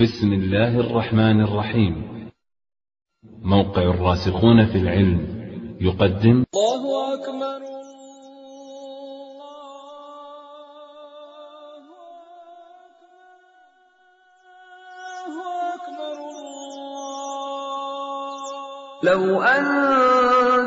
بسم الله الرحمن الرحيم. موقع الراسخون في العلم يقدم. الله أكبر الله أكبر لو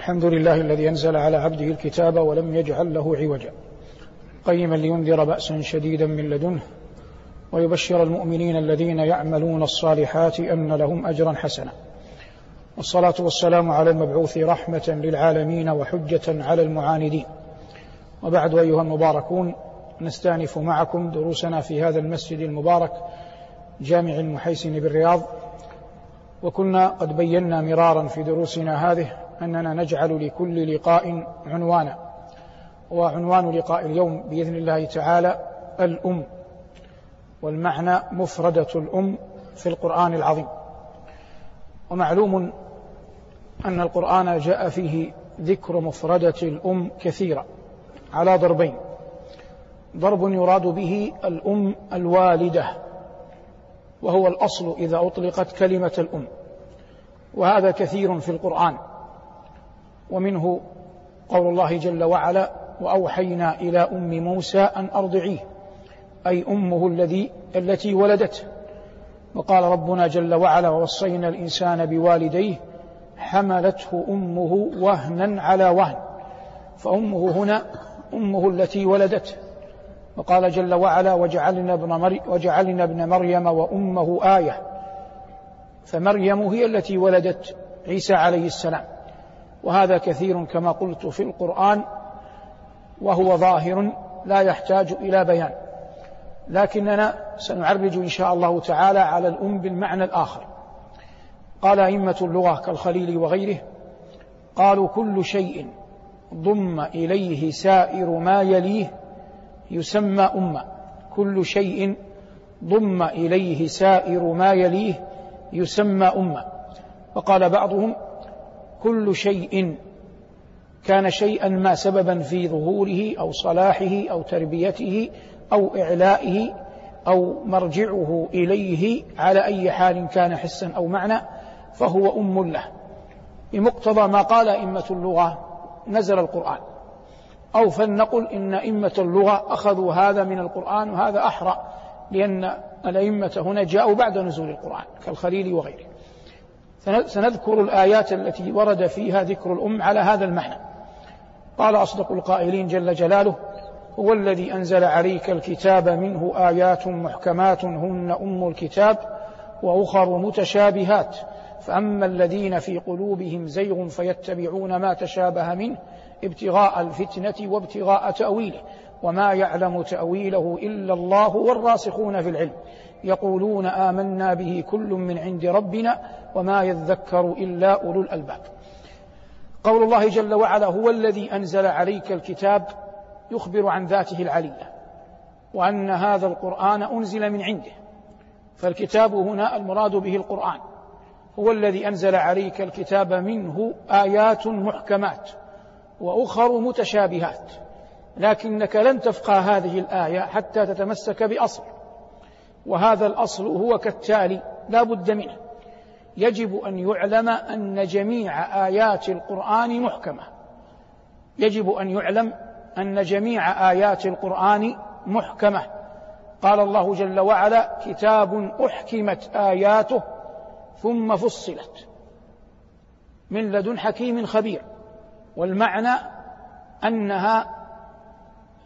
الحمد لله الذي أنزل على عبده الكتاب ولم يجعل له عوجا. قيما لينذر بأسا شديدا من لدنه ويبشر المؤمنين الذين يعملون الصالحات أن لهم أجرا حسنا. والصلاة والسلام على المبعوث رحمة للعالمين وحجة على المعاندين. وبعد أيها المباركون نستأنف معكم دروسنا في هذا المسجد المبارك جامع المحيسن بالرياض. وكنا قد بينا مرارا في دروسنا هذه أننا نجعل لكل لقاء عنوانا وعنوان لقاء اليوم بإذن الله تعالى الأم والمعنى مفردة الأم في القرآن العظيم. ومعلوم أن القرآن جاء فيه ذكر مفردة الأم كثيرا على ضربين. ضرب يراد به الأم الوالدة. وهو الأصل إذا أطلقت كلمة الأم. وهذا كثير في القرآن. ومنه قول الله جل وعلا وأوحينا إلى أم موسى أن أرضعيه أي أمه الذي التي ولدته. وقال ربنا جل وعلا ووصينا الإنسان بوالديه حملته أمه وهنا على وهن. فأمه هنا أمه التي ولدته. وقال جل وعلا وجعلنا ابن, مري وجعلنا ابن مريم وأمه آية. فمريم هي التي ولدت عيسى عليه السلام. وهذا كثير كما قلت في القرآن وهو ظاهر لا يحتاج إلى بيان. لكننا سنعرج إن شاء الله تعالى على الأم بالمعنى الآخر. قال أئمة اللغة كالخليل وغيره قالوا كل شيء ضم إليه سائر ما يليه يسمى أمة. كل شيء ضم إليه سائر ما يليه يسمى أمة. وقال بعضهم كل شيء كان شيئا ما سببا في ظهوره أو صلاحه أو تربيته أو إعلائه أو مرجعه إليه على أي حال كان حسا أو معنى فهو أم له. بمقتضى ما قال أئمة اللغة نزل القرآن. أو فلنقل إن أئمة اللغة أخذوا هذا من القرآن وهذا أحرى لأن الأئمة هنا جاءوا بعد نزول القرآن كالخليل وغيره. سنذكر الآيات التي ورد فيها ذكر الأم على هذا المعنى. قال أصدق القائلين جل جلاله هو الذي أنزل عليك الكتاب منه آيات محكمات هن أم الكتاب وأخر متشابهات فأما الذين في قلوبهم زيغ فيتبعون ما تشابه منه ابتغاء الفتنة وابتغاء تأويله وما يعلم تأويله إلا الله والراسخون في العلم. يقولون آمنا به كل من عند ربنا وما يذكر إلا أولو الألباب. قول الله جل وعلا هو الذي أنزل عليك الكتاب يخبر عن ذاته العلية وأن هذا القرآن أنزل من عنده فالكتاب هنا المراد به القرآن. هو الذي أنزل عليك الكتاب منه آيات محكمات وأخر متشابهات لكنك لن تفقه هذه الآية حتى تتمسك بأصل وهذا الأصل هو كالتالي لا بد منه. يجب أن يعلم أن جميع آيات القرآن محكمة. يجب أن يعلم أن جميع آيات القرآن محكمة. قال الله جل وعلا كتاب أحكمت آياته ثم فصلت. من لدن حكيم خبير. والمعنى أنها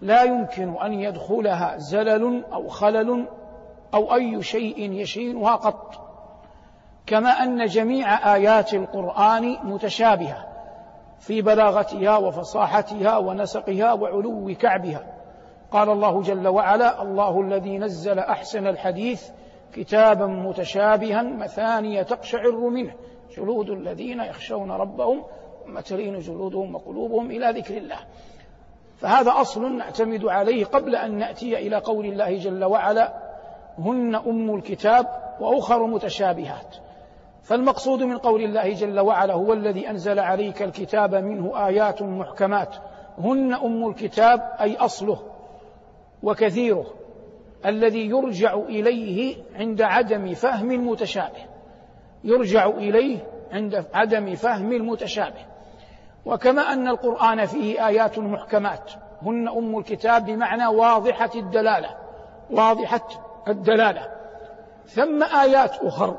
لا يمكن أن يدخلها زلل أو خلل أو أي شيء يشينها قط كما أن جميع آيات القرآن متشابهة في بلاغتها وفصاحتها ونسقها وعلو كعبها. قال الله جل وعلا الله الذي نزل أحسن الحديث كتابا متشابها مثانية تقشعر منه جلود الذين يخشون ربهم ثم تلين جلودهم وقلوبهم إلى ذكر الله. فهذا أصل نعتمد عليه قبل أن نأتي إلى قول الله جل وعلا هن أم الكتاب وأخر متشابهات. فالمقصود من قول الله جل وعلا هو الذي أنزل عليك الكتاب منه آيات محكمات. هن أم الكتاب أي أصله وكثيره الذي يرجع إليه عند عدم فهم المتشابه. يرجع إليه عند عدم فهم المتشابه. وكما أن القرآن فيه آيات محكمات. هن أم الكتاب بمعنى واضحة الدلالة. واضحة الدلالة. ثم آيات أخر.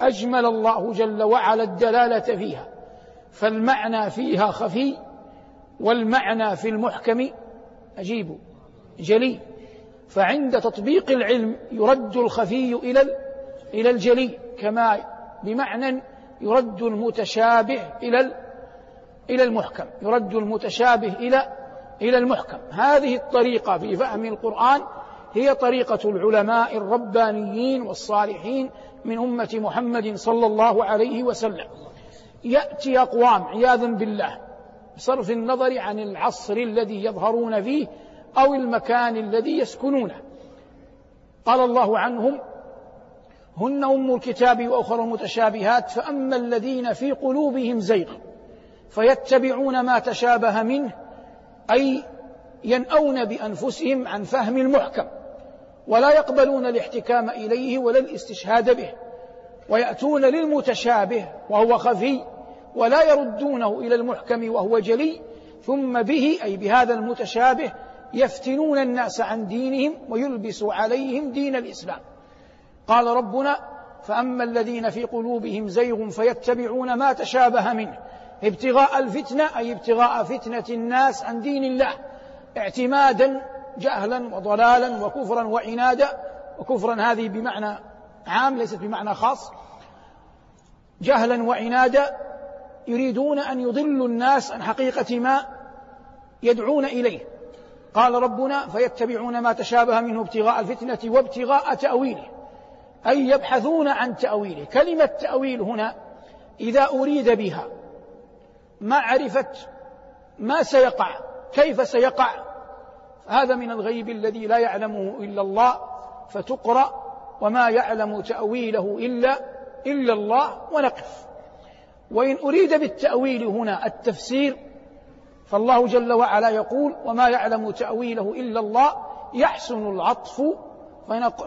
أجمل الله جل وعلا الدلالة فيها. فالمعنى فيها خفي والمعنى في المحكم أجيب جلي. فعند تطبيق العلم يرد الخفي إلى إلى الجلي كما بمعنى يرد المتشابه إلى إلى المحكم يرد المتشابه إلى إلى المحكم. هذه الطريقة في فهم القرآن هي طريقة العلماء الربانيين والصالحين من أمة محمد صلى الله عليه وسلم. يأتي أقوام عياذا بالله بصرف النظر عن العصر الذي يظهرون فيه أو المكان الذي يسكنونه. قال الله عنهم هن أم الكتاب وأخر المتشابهات فأما الذين في قلوبهم زيغ فيتبعون ما تشابه منه أي ينأون بأنفسهم عن فهم المحكم ولا يقبلون الاحتكام إليه ولا الاستشهاد به ويأتون للمتشابه وهو خفي ولا يردونه إلى المحكم وهو جلي ثم به أي بهذا المتشابه يفتنون الناس عن دينهم ويلبس عليهم دين الإسلام. قال ربنا فأما الذين في قلوبهم زيغ فيتبعون ما تشابه منه. ابتغاء الفتنة أي ابتغاء فتنة الناس عن دين الله. اعتمادا جهلا وضلالا وكفرا وعنادا وكفرا هذه بمعنى عام ليست بمعنى خاص. جهلا وعنادا يريدون أن يضلوا الناس عن حقيقة ما يدعون إليه. قال ربنا فيتبعون ما تشابه منه ابتغاء الفتنة وابتغاء تأويله. أي يبحثون عن تأويله. كلمة تأويل هنا إذا أريد بها معرفة ما سيقع كيف سيقع؟ هذا من الغيب الذي لا يعلمه إلا الله فتقرأ وما يعلم تأويله إلا إلا الله ونقف. وإن أريد بالتأويل هنا التفسير فالله جل وعلا يقول وما يعلم تأويله إلا الله يحسن العطف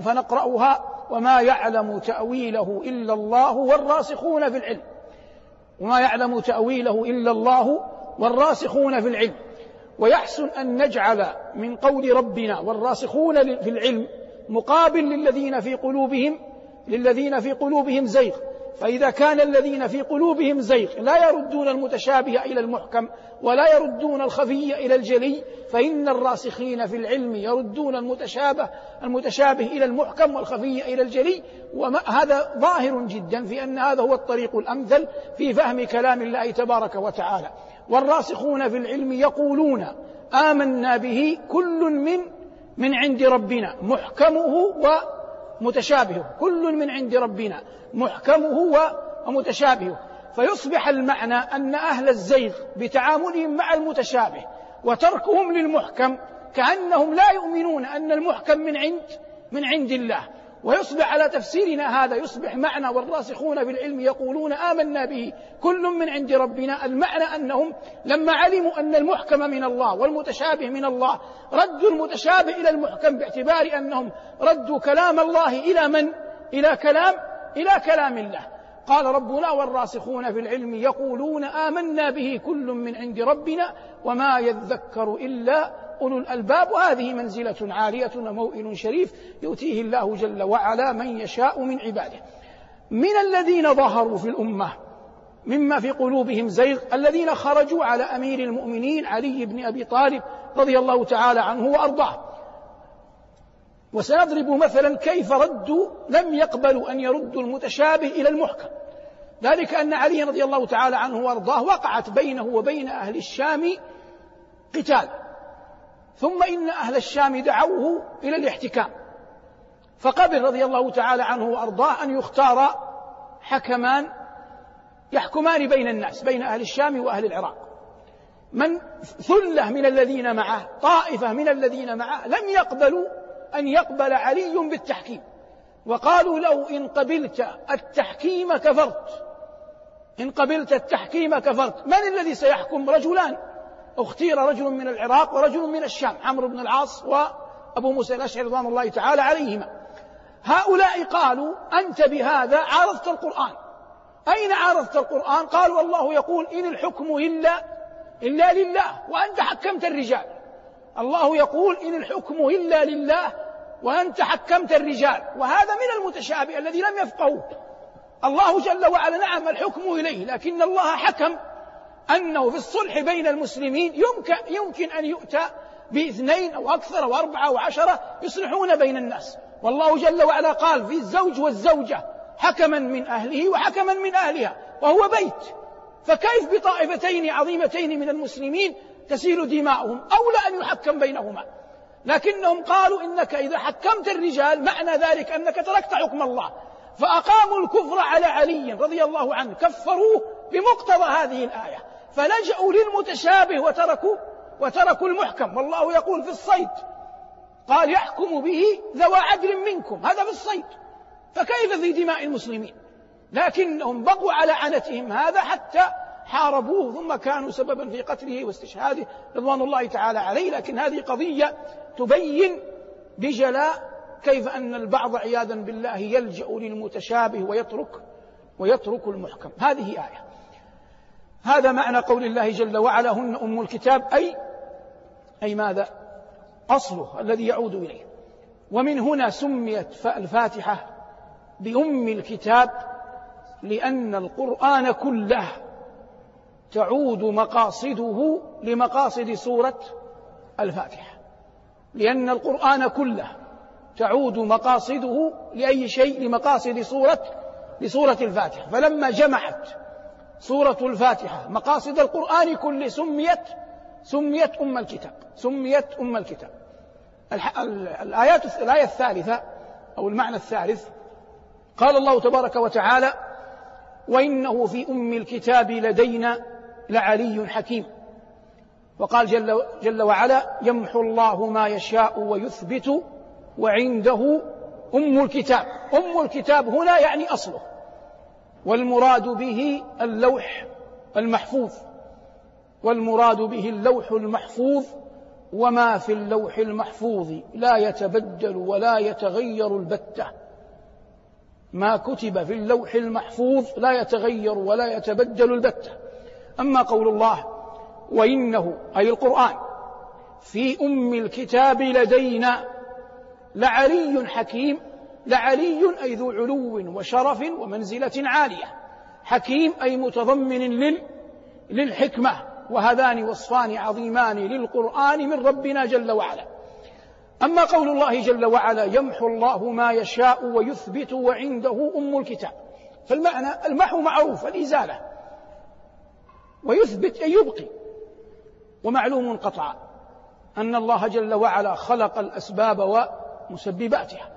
فنقرأها وما يعلم تأويله إلا الله والراسخون في العلم وما يعلم تأويله إلا الله والراسخون في العلم. ويحسن أن نجعل من قول ربنا والراسخون في العلم مقابل للذين في قلوبهم للذين في قلوبهم زيغ. فإذا كان الذين في قلوبهم زيغ لا يردون المتشابه إلى المحكم ولا يردون الخفي إلى الجلي فإن الراسخين في العلم يردون المتشابه المتشابه إلى المحكم والخفي إلى الجلي. وهذا ظاهر جدا في أن هذا هو الطريق الأمثل في فهم كلام الله تبارك وتعالى. والراسخون في العلم يقولون آمنا به كل من من عند ربنا محكمه ومتشابهه كل من عند ربنا. محكمه ومتشابهه فيصبح المعنى أن أهل الزيغ بتعاملهم مع المتشابه وتركهم للمحكم كأنهم لا يؤمنون أن المحكم من عند من عند الله. ويصبح على تفسيرنا هذا يصبح معنى والراسخون في العلم يقولون آمنا به كل من عند ربنا المعنى أنهم لما علموا أن المحكم من الله والمتشابه من الله ردوا المتشابه إلى المحكم باعتبار أنهم ردوا كلام الله إلى من؟ إلى كلام إلى كلام الله قال ربنا والراسخون في العلم يقولون آمنا به كل من عند ربنا وما يذكر إلا أولو الألباب. وهذه منزلة عالية وموئل شريف يؤتيه الله جل وعلا من يشاء من عباده. من الذين ظهروا في الأمة مما في قلوبهم زيغ الذين خرجوا على أمير المؤمنين علي بن أبي طالب رضي الله تعالى عنه وأرضاه. وسنضرب مثلا كيف ردوا لم يقبلوا أن يردوا المتشابه إلى المحكم. ذلك أن علي رضي الله تعالى عنه وأرضاه وقعت بينه وبين أهل الشام قتال. ثم إن أهل الشام دعوه إلى الاحتكام. فقبل رضي الله تعالى عنه وأرضاه أن يختار حكمان يحكمان بين الناس بين أهل الشام وأهل العراق. من ثلة من الذين معه طائفة من الذين معه لم يقبلوا أن يقبل علي بالتحكيم. وقالوا له إن قبلت التحكيم كفرت. إن قبلت التحكيم كفرت. من الذي سيحكم؟ رجلان. اختير رجل من العراق ورجل من الشام عمرو بن العاص وأبو موسى الأشعري رضوان الله تعالى عليهما. هؤلاء قالوا أنت بهذا عارضت القرآن. أين عارضت القرآن؟ قالوا الله يقول إن الحكم إلا إلا لله وأنت حكمت الرجال. الله يقول إن الحكم إلا لله وأنت حكمت الرجال وهذا من المتشابه الذي لم يفقهوه. الله جل وعلا نعم الحكم إليه لكن الله حكم أنه في الصلح بين المسلمين يمكن, يمكن أن يؤتى باثنين أو أكثر أو أربعة أو عشرة يصلحون بين الناس. والله جل وعلا قال في الزوج والزوجة حكما من أهله وحكما من أهلها وهو بيت. فكيف بطائفتين عظيمتين من المسلمين تسيل دماؤهم؟ أولى أن يحكم بينهما. لكنهم قالوا إنك إذا حكمت الرجال معنى ذلك أنك تركت حكم الله. فأقاموا الكفر على علي رضي الله عنه كفروه بمقتضى هذه الآية. فلجأوا للمتشابه وتركوا وتركوا المحكم. والله يقول في الصيد قال يحكم به ذوى عدل منكم. هذا في الصيد. فكيف في دماء المسلمين؟ لكنهم بقوا على عنتهم هذا حتى حاربوه ثم كانوا سببا في قتله واستشهاده رضوان الله تعالى عليه. لكن هذه قضية تبين بجلاء كيف أن البعض عياذا بالله يلجأ للمتشابه ويترك ويترك المحكم. هذه آية. هذا معنى قول الله جل وعلا هن أم الكتاب أي أي ماذا؟ أصله الذي يعود إليه. ومن هنا سميت الفاتحة بأم الكتاب لأن القرآن كله تعود مقاصده لمقاصد سورة الفاتحة لأن القرآن كله تعود مقاصده لأي شيء لمقاصد سورة لسورة الفاتحة. فلما جمعت سورة الفاتحة مقاصد القرآن كله سميت سميت أم الكتاب سميت أم الكتاب. الآيات الآية الثالثة أو المعنى الثالث قال الله تبارك وتعالى وإنه في أم الكتاب لدينا لعلي حكيم. وقال جل, جل وعلا يمحو الله ما يشاء ويثبت وعنده أم الكتاب. أم الكتاب هنا يعني أصله. والمراد به اللوح المحفوظ. والمراد به اللوح المحفوظ وما في اللوح المحفوظ. لا يتبدل ولا يتغير البتة. ما كتب في اللوح المحفوظ لا يتغير ولا يتبدل البتة. أما قول الله وإنه أي القرآن في أم الكتاب لدينا لعلي حكيم لعلي أي ذو علو وشرف ومنزلة عالية. حكيم أي متضمن لل للحكمة وهذان وصفان عظيمان للقرآن من ربنا جل وعلا. أما قول الله جل وعلا يمحو الله ما يشاء ويثبت وعنده أم الكتاب. فالمعنى المحو معروف الإزالة. ويثبت أي يبقي. ومعلوم قطعا أن الله جل وعلا خلق الأسباب ومسبباتها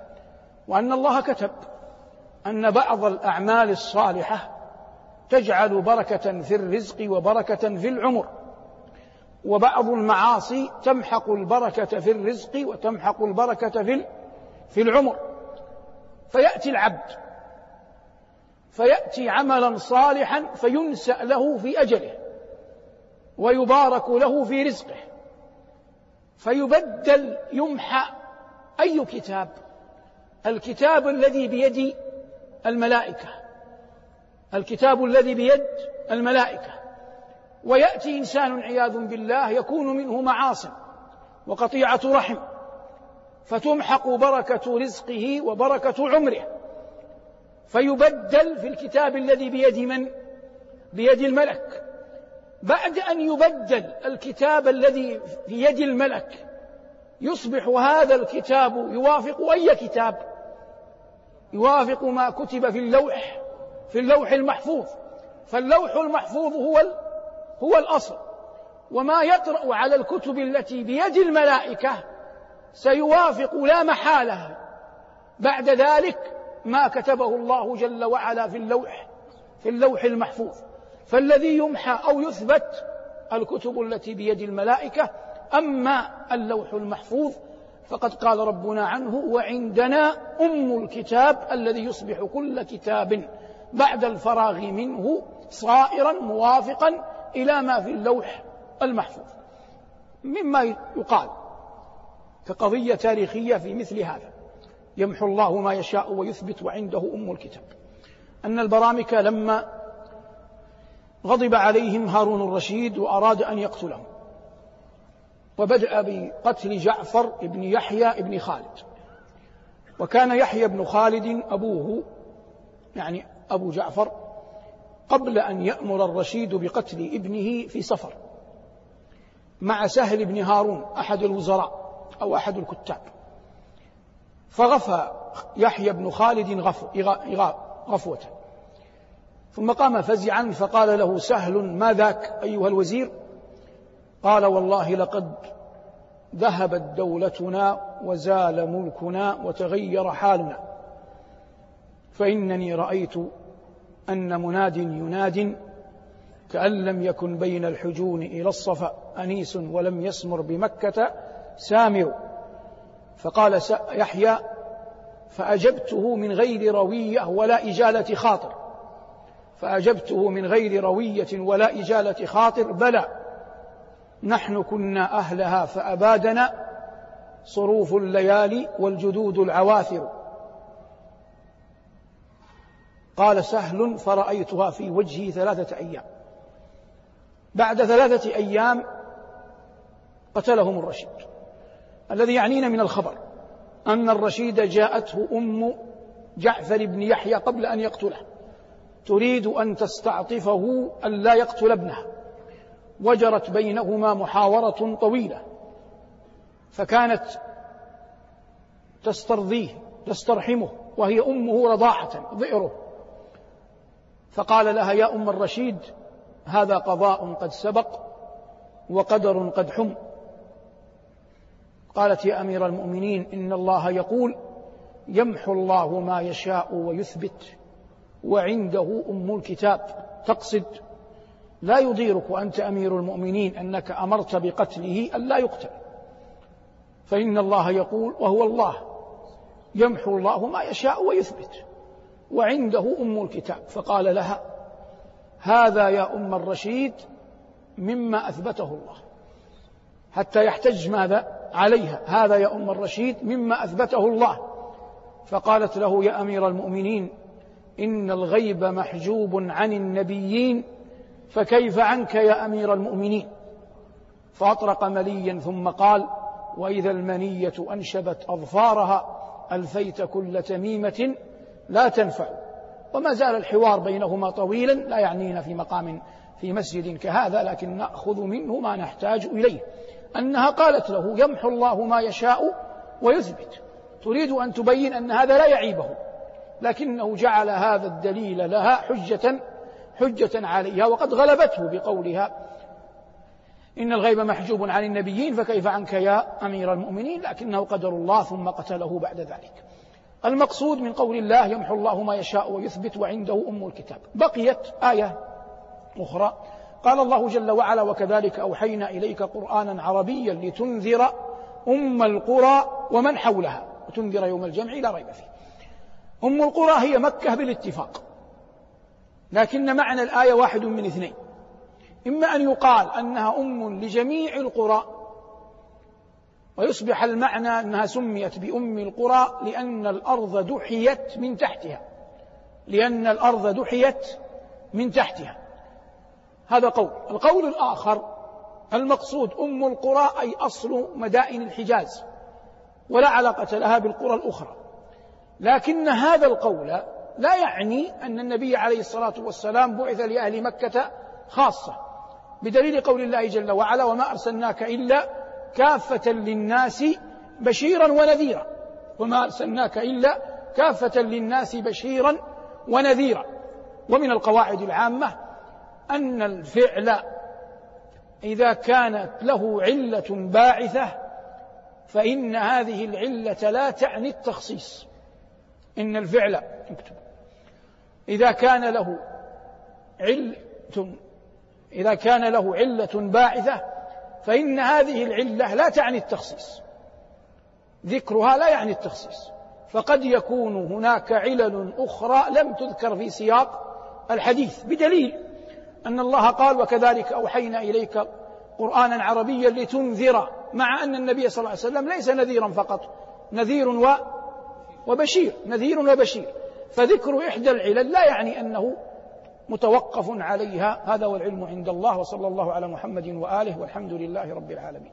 وأن الله كتب أن بعض الأعمال الصالحة تجعل بركة في الرزق وبركة في العمر وبعض المعاصي تمحق البركة في الرزق وتمحق البركة في في العمر. فيأتي العبد فيأتي عملا صالحا فينسأ له في أجله. ويبارك له في رزقه. فيبدل يمحى أي كتاب. الكتاب الذي بيد الملائكة. الكتاب الذي بيد الملائكة. ويأتي إنسان عياذ بالله يكون منه معاصي وقطيعة رحم. فتمحق بركة رزقه وبركة عمره. فيبدل في الكتاب الذي بيد من؟ بيد الملك. بعد أن يبدل الكتاب الذي في يد الملك يصبح هذا الكتاب يوافق أي كتاب؟ يوافق ما كتب في اللوح في اللوح المحفوظ. فاللوح المحفوظ هو هو الأصل. وما يطرأ على الكتب التي بيد الملائكة سيوافق لا محالة بعد ذلك ما كتبه الله جل وعلا في اللوح في اللوح المحفوظ. فالذي يمحى أو يثبت الكتب التي بيد الملائكة أما اللوح المحفوظ فقد قال ربنا عنه وعندنا أم الكتاب الذي يصبح كل كتاب بعد الفراغ منه صائرا موافقا إلى ما في اللوح المحفوظ. مما يقال كقضية تاريخية في مثل هذا. يمحو الله ما يشاء ويثبت وعنده أم الكتاب. أن البرامكة لما غضب عليهم هارون الرشيد وأراد أن يقتلهم. وبدأ بقتل جعفر بن يحيى بن خالد. وكان يحيى بن خالد أبوه يعني أبو جعفر قبل أن يأمر الرشيد بقتل ابنه في سفر مع سهل بن هارون أحد الوزراء أو أحد الكتاب. فغفى يحيى بن خالد غفوة. ثم قام فزعا فقال له سهل ما ذاك أيها الوزير؟ قال والله لقد ذهبت دولتنا وزال ملكنا وتغير حالنا فإنني رأيت أن مناد يناد كأن لم يكن بين الحجون إلى الصفا أنيس ولم يسمر بمكة سامر. فقال يحيى فأجبته من غير روية ولا إجالة خاطر. فأجبته من غير روية ولا إجالة خاطر بلى نحن كنا أهلها فأبادنا صروف الليالي والجدود العواثر. قال سهل فرأيتها في وجهي ثلاثة أيام. بعد ثلاثة أيام قتلهم الرشيد الذي يعنينا من الخبر أن الرشيد جاءته أم جعفر بن يحيى قبل أن يقتله. تريد أن تستعطفه أن لا يقتل ابنها. وجرت بينهما محاورة طويلة. فكانت تسترضيه تسترحمه وهي أمه رضاعة ضئره. فقال لها يا أم الرشيد هذا قضاء قد سبق وقدر قد حم. قالت يا أمير المؤمنين إن الله يقول يمحو الله ما يشاء ويثبت. وعنده أم الكتاب. تقصد لا يضيرك وأنت أمير المؤمنين أنك أمرت بقتله أن لا يقتل. فإن الله يقول وهو الله. يمحو الله ما يشاء ويثبت. وعنده أم الكتاب. فقال لها هذا يا أم الرشيد مما أثبته الله. حتى يحتج ماذا؟ عليها. هذا يا أم الرشيد مما أثبته الله. فقالت له يا أمير المؤمنين إن الغيب محجوب عن النبيين فكيف عنك يا أمير المؤمنين؟ فأطرق مليا ثم قال وإذا المنية أنشبت أظفارها ألفيت كل تميمة لا تنفع. وما زال الحوار بينهما طويلا لا يعنينا في مقام في مسجد كهذا لكن نأخذ منه ما نحتاج إليه. أنها قالت له يمحو الله ما يشاء ويثبت. تريد أن تبين أن هذا لا يعيبه. لكنه جعل هذا الدليل لها حجة حجة عليها وقد غلبته بقولها. إن الغيب محجوب عن النبيين فكيف عنك يا أمير المؤمنين؟ لكنه قدر الله ثم قتله بعد ذلك. المقصود من قول الله يمحو الله ما يشاء ويثبت وعنده أم الكتاب. بقيت آية أخرى. قال الله جل وعلا وكذلك أوحينا إليك قرآنا عربيا لتنذر أم القرى ومن حولها وتنذر يوم الجمع لا ريب فيه. أم القرى هي مكة بالاتفاق. لكن معنى الآية واحد من اثنين. إما أن يقال أنها أم لجميع القرى ويصبح المعنى أنها سميت بأم القرى لأن الأرض دحيت من تحتها. لأن الأرض دحيت من تحتها. هذا قول. القول الآخر المقصود أم القرى أي أصل مدائن الحجاز ولا علاقة لها بالقرى الأخرى. لكن هذا القول لا يعني أن النبي عليه الصلاة والسلام بعث لأهل مكة خاصة بدليل قول الله جل وعلا وما أرسلناك إلا كافة للناس بشيرا ونذيرا. وما أرسلناك إلا كافة للناس بشيرا ونذيرا. ومن القواعد العامة أن الفعل إذا كانت له علة باعثة فإن هذه العلة لا تعني التخصيص. إن الفعل اكتب إذا كان له علة إذا كان له علة باعثة فإن هذه العلة لا تعني التخصيص. ذكرها لا يعني التخصيص. فقد يكون هناك علل أخرى لم تذكر في سياق الحديث بدليل أن الله قال وكذلك أوحينا إليك قرآنا عربيا لتنذر مع أن النبي صلى الله عليه وسلم ليس نذيرا فقط نذير و وبشير نذير وبشير. فذكر إحدى العلل لا يعني أنه متوقف عليها هذا والعلم عند الله وصلى الله على محمد وآله والحمد لله رب العالمين.